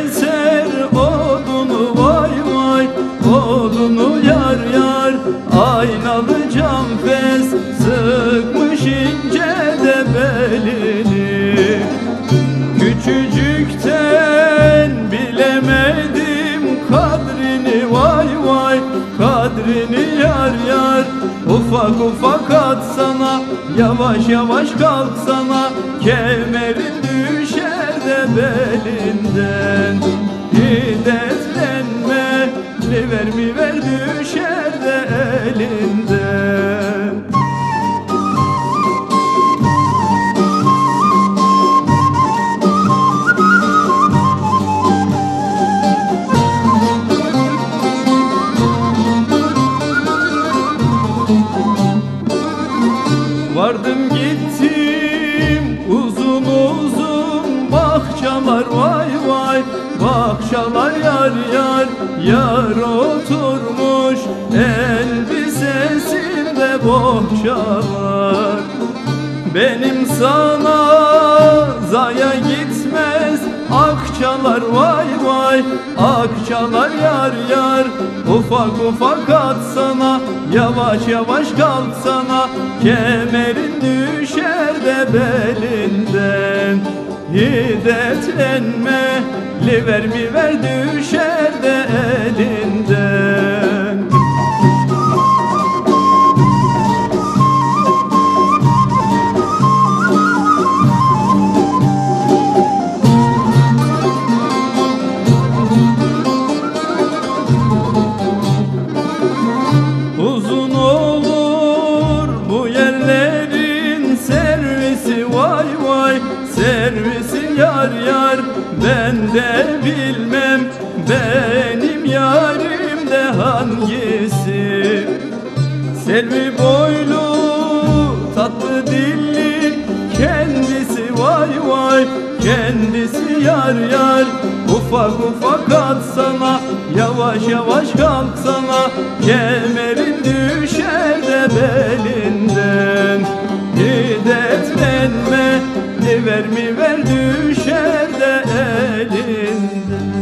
Keser odunu vay vay Odunu yar yar aynalı cam fes Sıkmış ince de belini. Küçücükten bilemedim kadrini vay vay Kadrini yar yar ufak ufak atsana Yavaş yavaş kalksana kemerin düşer de belinden elinden Vardım gittim uzun uzun bahçalar vay vay Bahçalar yar yar yar oturmuş bohçalar Benim sana zaya gitmez. Akçalar vay vay. Akçalar yar yar. Ufak ufak atsana Yavaş yavaş kalksana kemerin düşer de belinden. Hiddetlenme liver mi ver düşer de elinden yar yar ben de bilmem Benim yarim de hangisi? Selvi boylu tatlı dilli kendisi vay vay Kendisi yar yar. Ufak ufak atsana Yavaş yavaş kalksana kemerin mermi ver düşer de elinden